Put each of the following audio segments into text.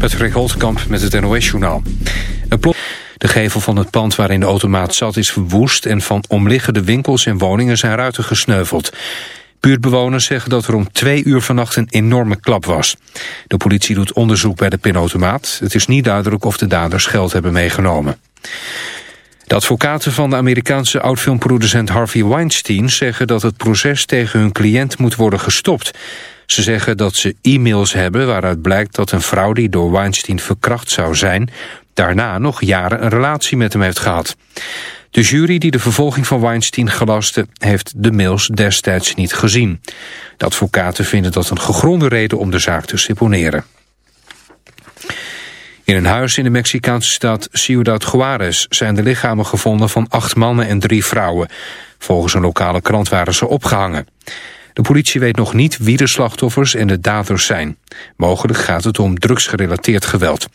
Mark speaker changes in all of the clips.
Speaker 1: Patrick Holtkamp met het NOS-journaal. De gevel van het pand waarin de automaat zat is verwoest... en van omliggende winkels en woningen zijn ruiten gesneuveld. Buurtbewoners zeggen dat er om twee uur vannacht een enorme klap was. De politie doet onderzoek bij de pinautomaat. Het is niet duidelijk of de daders geld hebben meegenomen. De advocaten van de Amerikaanse oudfilmproducent Harvey Weinstein zeggen dat het proces tegen hun cliënt moet worden gestopt. Ze zeggen dat ze e-mails hebben waaruit blijkt dat een vrouw die door Weinstein verkracht zou zijn... daarna nog jaren een relatie met hem heeft gehad. De jury die de vervolging van Weinstein gelaste heeft de mails destijds niet gezien. De advocaten vinden dat een gegronde reden om de zaak te seponeren. In een huis in de Mexicaanse stad Ciudad Juarez zijn de lichamen gevonden van acht mannen en drie vrouwen. Volgens een lokale krant waren ze opgehangen. De politie weet nog niet wie de slachtoffers en de daders zijn. Mogelijk gaat het om drugsgerelateerd geweld.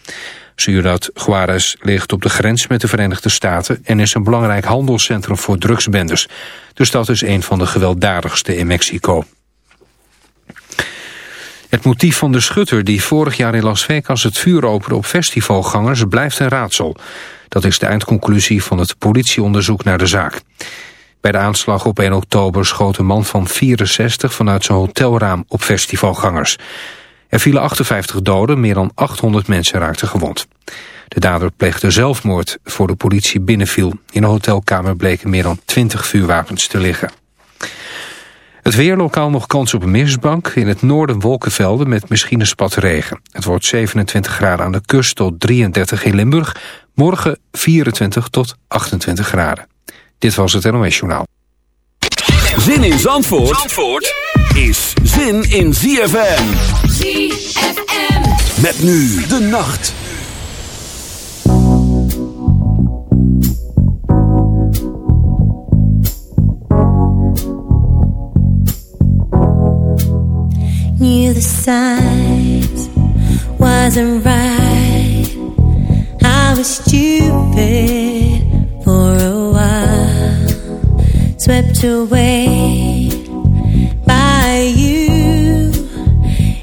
Speaker 1: Ciudad Juarez ligt op de grens met de Verenigde Staten... en is een belangrijk handelscentrum voor drugsbenders. De stad is een van de gewelddadigste in Mexico. Het motief van de schutter die vorig jaar in Las Vegas het vuur opende op festivalgangers blijft een raadsel. Dat is de eindconclusie van het politieonderzoek naar de zaak. Bij de aanslag op 1 oktober schoot een man van 64 vanuit zijn hotelraam op festivalgangers. Er vielen 58 doden, meer dan 800 mensen raakten gewond. De dader pleegde zelfmoord voor de politie binnenviel. In een hotelkamer bleken meer dan 20 vuurwapens te liggen. Het weer lokaal nog kans op een mistbank. In het noorden wolkenvelden met misschien een spat regen. Het wordt 27 graden aan de kust tot 33 in Limburg. Morgen 24 tot 28 graden. Dit was het NOS Journaal.
Speaker 2: Zin in Zandvoort, Zandvoort is zin in ZFM. ZFM. Met nu de nacht.
Speaker 3: Knew the signs wasn't right. I was stupid swept away by you,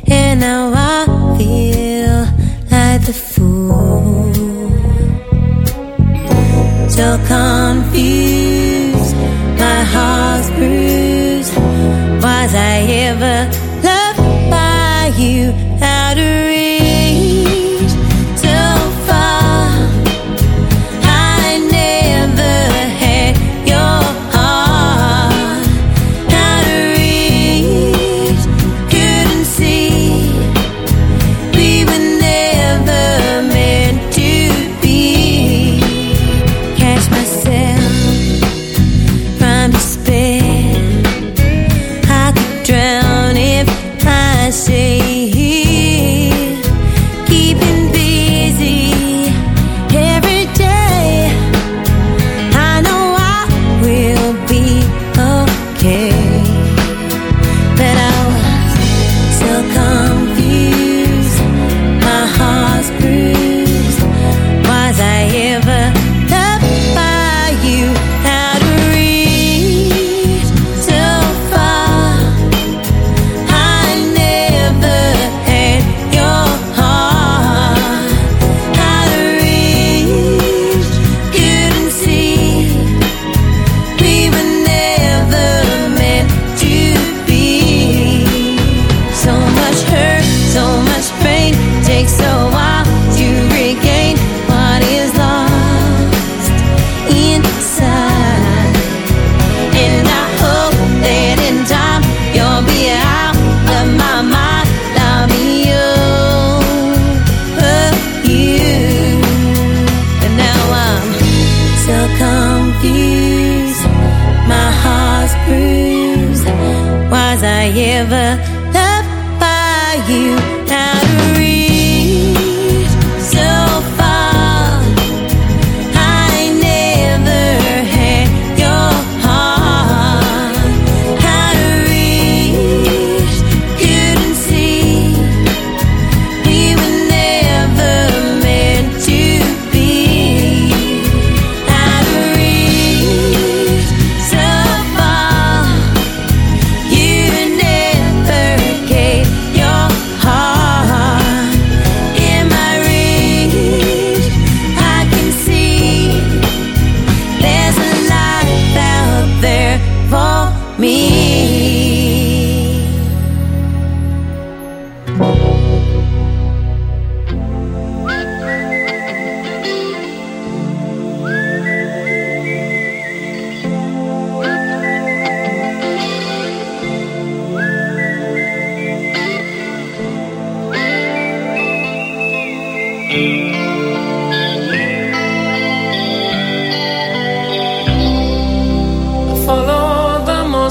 Speaker 3: and now I feel like the fool, so confused. My heart's bruised. Was I ever?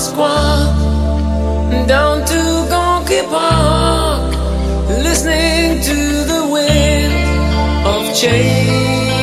Speaker 4: Moskva down to Gorky Park, listening to the wind of change.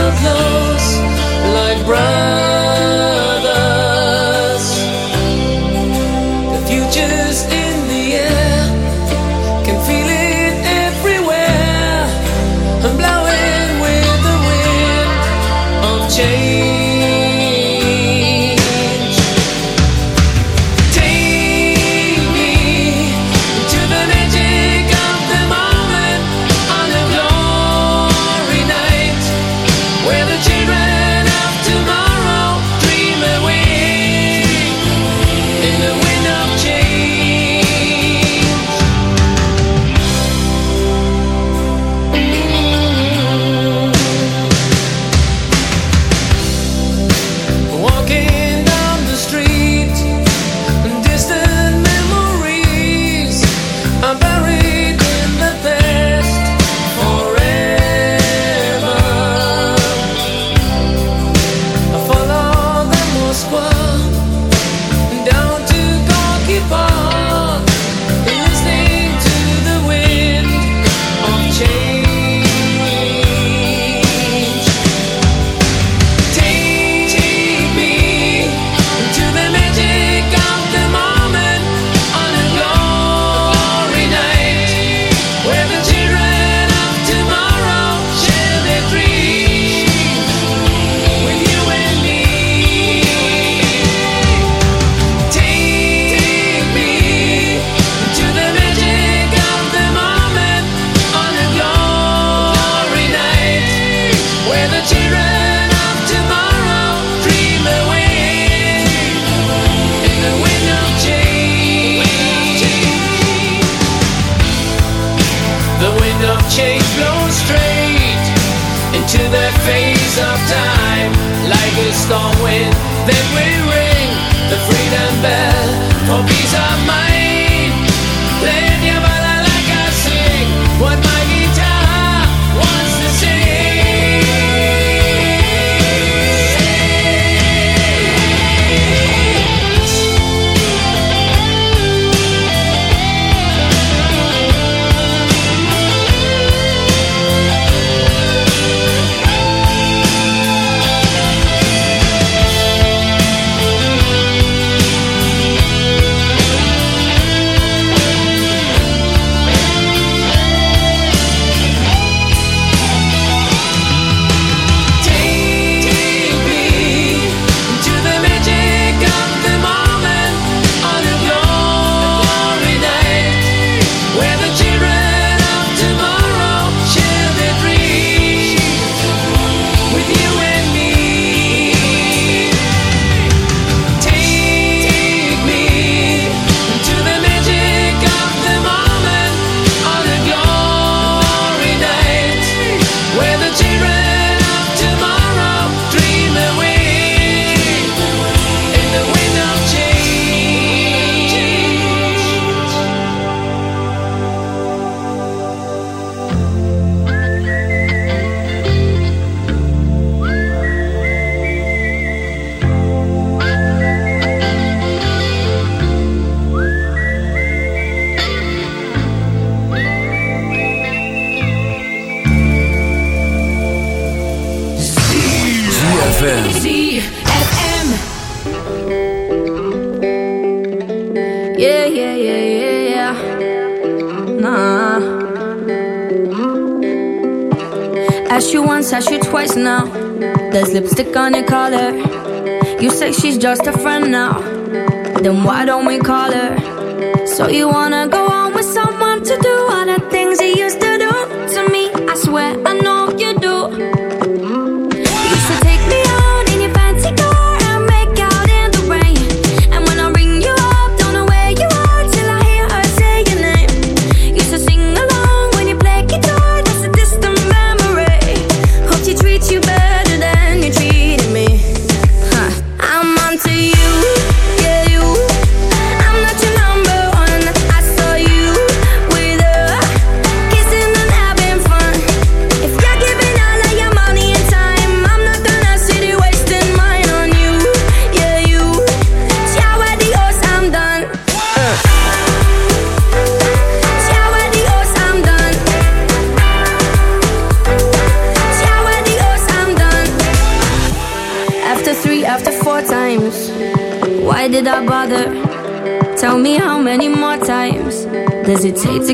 Speaker 5: so close, like brown.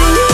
Speaker 5: you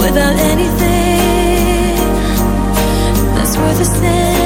Speaker 5: without anything that's worth a cent.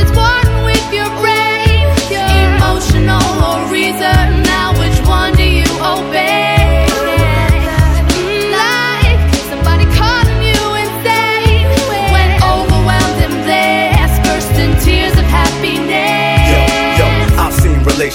Speaker 4: Is one with your brain, emotional or reason.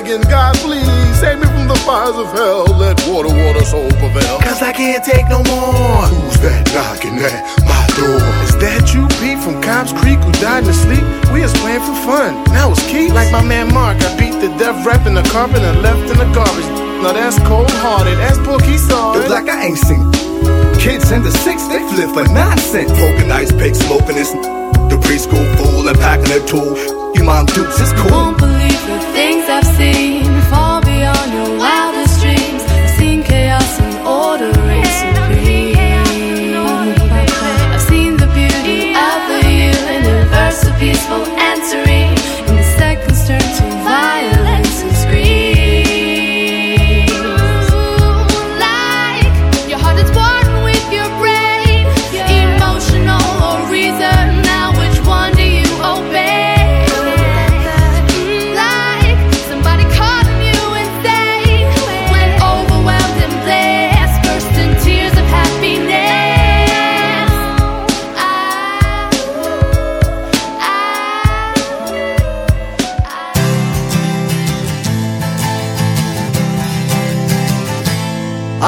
Speaker 6: begging God, please save me from the fires of hell. Let water, water, soul prevail.
Speaker 7: Cause I can't take no more.
Speaker 6: Who's that knocking at my door?
Speaker 7: Is
Speaker 6: that you Pete from Cobb's Creek who died in his sleep? We was playing for fun. Now it's Keith. Like my man Mark, I beat the death rap in the carpet and left in the garbage. Now that's cold hearted. That's Pookie saw
Speaker 7: It's
Speaker 6: it.
Speaker 7: like I ain't seen kids in the six, they flip for nonsense. Poking ice pick, smoking this. The preschool fool and packing a tool. You mom dukes is cool.
Speaker 4: Won't believe the things I've seen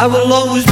Speaker 8: I will always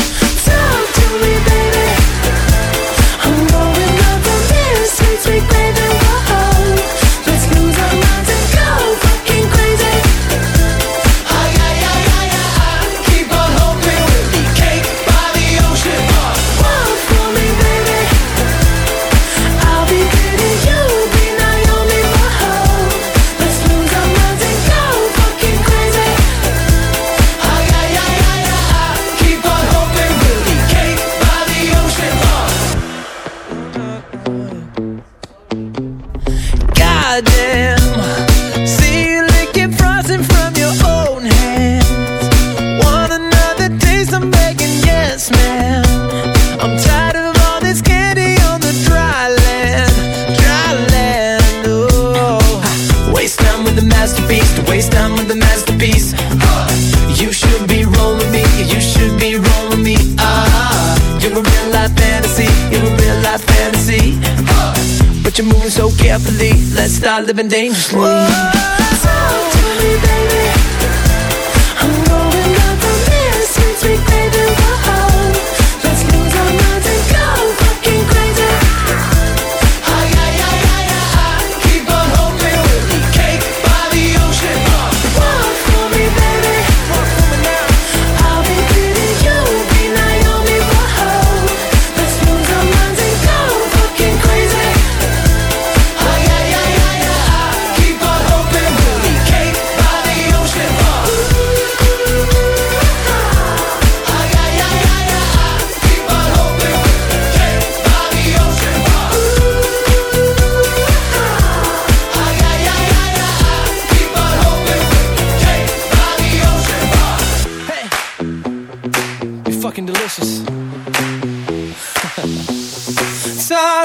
Speaker 8: living dangerously.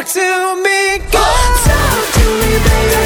Speaker 9: to me, go
Speaker 8: talk to me,
Speaker 9: baby.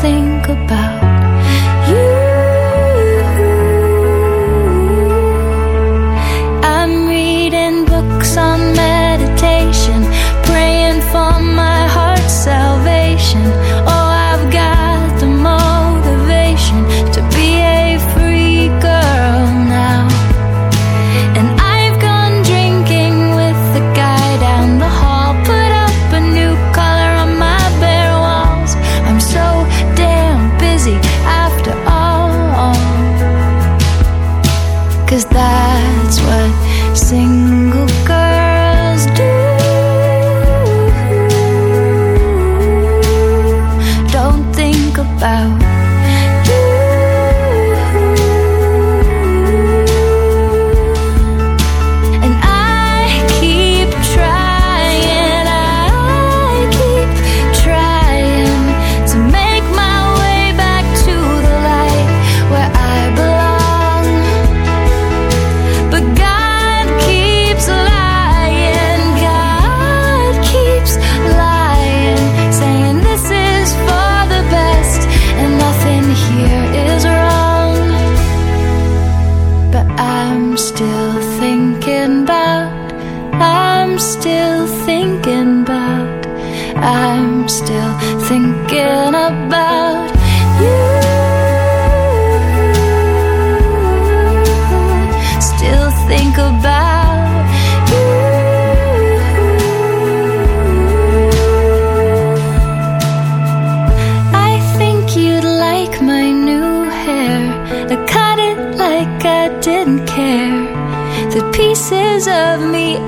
Speaker 5: Don't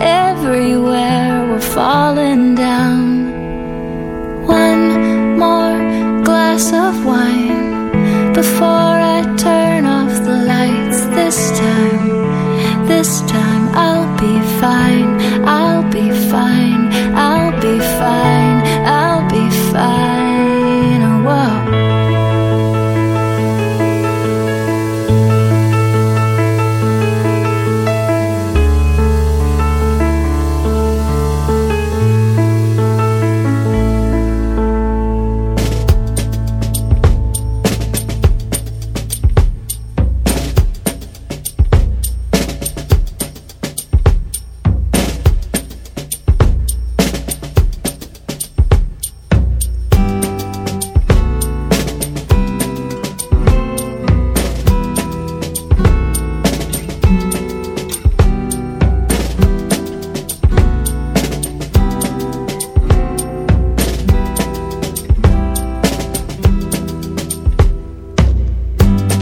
Speaker 5: everywhere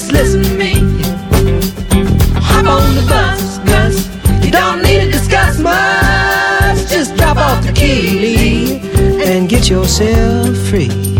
Speaker 9: Just listen to me. Hop on the bus, Gus. You don't need to discuss much. Just drop off the key, and get yourself free.